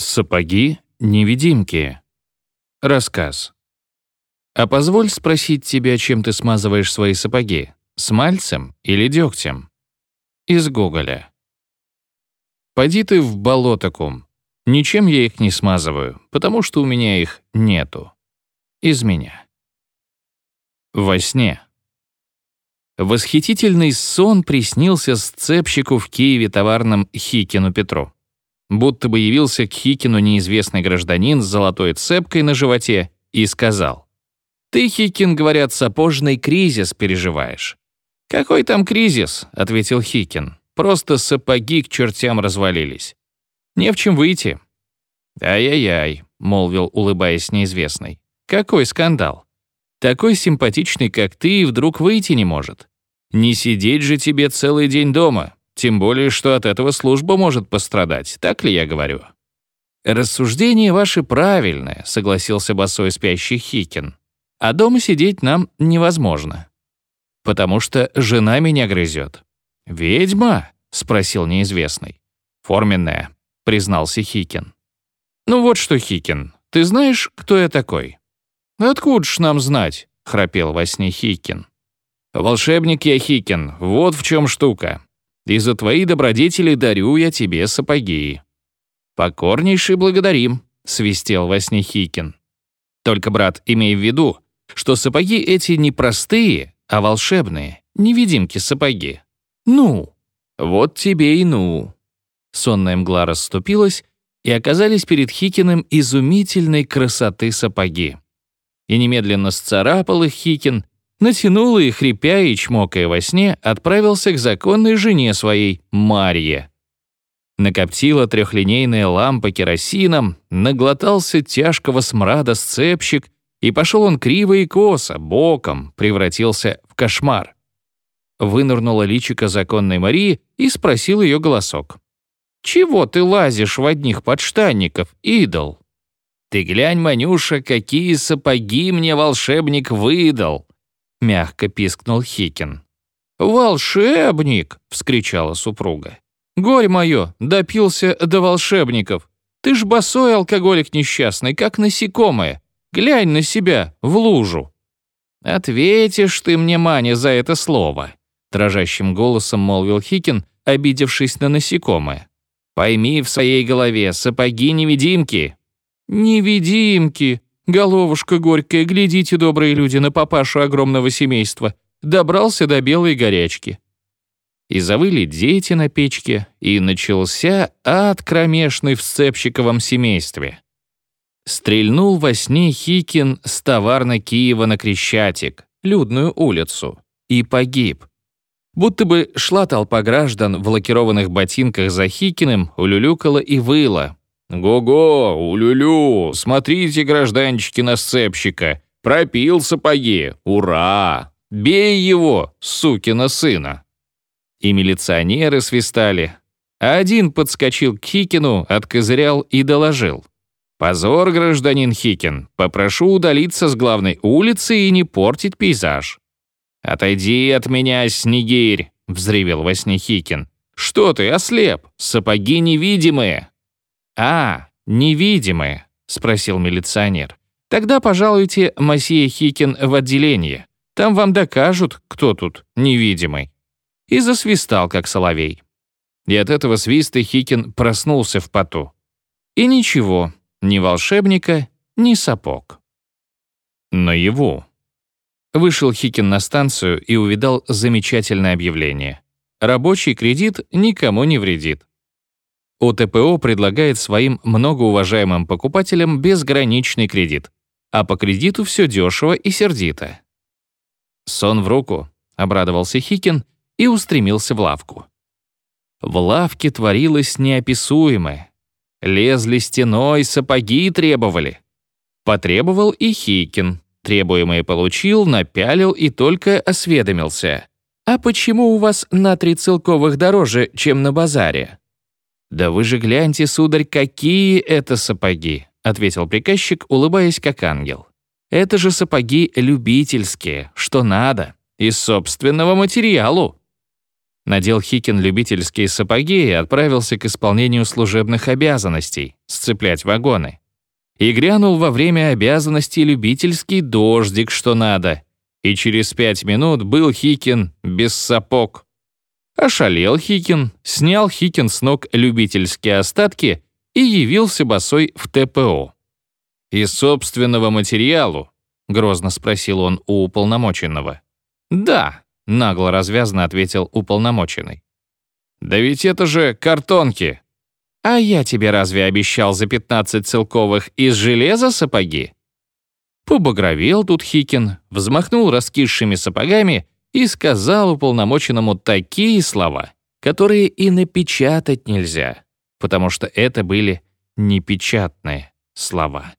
Сапоги-невидимки. Рассказ. А позволь спросить тебя, чем ты смазываешь свои сапоги? Смальцем или дегтем? Из Гоголя. Пойди ты в болото, кум. Ничем я их не смазываю, потому что у меня их нету. Из меня. Во сне. Восхитительный сон приснился сцепщику в Киеве товарном Хикину Петру будто бы явился к Хикину неизвестный гражданин с золотой цепкой на животе и сказал, «Ты, Хикин, говорят, сапожный кризис переживаешь». «Какой там кризис?» — ответил Хикин. «Просто сапоги к чертям развалились. Не в чем выйти». «Ай-яй-яй», — молвил, улыбаясь неизвестный. «Какой скандал? Такой симпатичный, как ты, вдруг выйти не может. Не сидеть же тебе целый день дома, тем более, что от этого служба может пострадать, так ли я говорю? «Рассуждение ваше правильное», — согласился босой спящий Хикин. «А дома сидеть нам невозможно, потому что жена меня грызет». «Ведьма?» — спросил неизвестный. «Форменная», — признался Хикин. «Ну вот что, Хикин, ты знаешь, кто я такой?» «Откуда ж нам знать?» — храпел во сне Хикин. «Волшебник я, Хикин, вот в чем штука и за твои добродетели дарю я тебе сапоги». «Покорнейший благодарим», — свистел во сне Хикин. «Только, брат, имей в виду, что сапоги эти не простые, а волшебные, невидимки-сапоги. Ну, вот тебе и ну». Сонная мгла расступилась, и оказались перед Хикиным изумительной красоты сапоги. И немедленно сцарапал их Хикин, натянул и, хрипя и чмокая во сне, отправился к законной жене своей, Марье. Накоптила трехлинейная лампа керосином, наглотался тяжкого смрада сцепщик, и пошел он криво и косо, боком, превратился в кошмар. Вынырнула личико законной Марии и спросил ее голосок. «Чего ты лазишь в одних подштанников, идол?» «Ты глянь, Манюша, какие сапоги мне волшебник выдал!» — мягко пискнул Хикин. «Волшебник!» — вскричала супруга. «Горь мое, допился до волшебников. Ты ж босой алкоголик несчастный, как насекомое. Глянь на себя, в лужу». «Ответишь ты мне, Маня, за это слово», — дрожащим голосом молвил Хикин, обидевшись на насекомое. «Пойми в своей голове, сапоги-невидимки». «Невидимки», Головушка горькая, глядите, добрые люди, на папашу огромного семейства. Добрался до белой горячки. И завыли дети на печке, и начался ад кромешный в сцепщиковом семействе. Стрельнул во сне Хикин с товарно Киева на Крещатик, людную улицу, и погиб. Будто бы шла толпа граждан в лакированных ботинках за Хикиным, улюлюкала и выла, «Го-го, улюлю, смотрите, гражданчики, на сцепщика. Пропил сапоги, ура! Бей его, сукина сына!» И милиционеры свистали. Один подскочил к Хикину, откозырял и доложил. «Позор, гражданин Хикин, попрошу удалиться с главной улицы и не портить пейзаж». «Отойди от меня, Снегирь!» — взревел во сне Хикин. «Что ты, ослеп? Сапоги невидимые!» «А, невидимые», — спросил милиционер. «Тогда пожалуйте, масье Хикин, в отделение. Там вам докажут, кто тут невидимый». И засвистал, как соловей. И от этого свиста Хикин проснулся в поту. И ничего, ни волшебника, ни сапог. Наяву. Вышел Хикин на станцию и увидал замечательное объявление. Рабочий кредит никому не вредит. ОТПО предлагает своим многоуважаемым покупателям безграничный кредит, а по кредиту все дешево и сердито. «Сон в руку», — обрадовался Хикин и устремился в лавку. В лавке творилось неописуемое. Лезли стеной, сапоги требовали. Потребовал и Хикин. Требуемое получил, напялил и только осведомился. «А почему у вас на три целковых дороже, чем на базаре?» «Да вы же гляньте, сударь, какие это сапоги!» — ответил приказчик, улыбаясь как ангел. «Это же сапоги любительские, что надо, из собственного материалу». Надел Хикин любительские сапоги и отправился к исполнению служебных обязанностей — сцеплять вагоны. И грянул во время обязанностей любительский дождик, что надо. И через пять минут был Хикин без сапог. Ошалел Хикин, снял Хикин с ног любительские остатки и явился босой в ТПО. «Из собственного материалу?» — грозно спросил он у уполномоченного. «Да», — нагло развязно ответил уполномоченный. «Да ведь это же картонки!» «А я тебе разве обещал за 15 целковых из железа сапоги?» Побагровел тут Хикин, взмахнул раскисшими сапогами и сказал уполномоченному такие слова, которые и напечатать нельзя, потому что это были непечатные слова.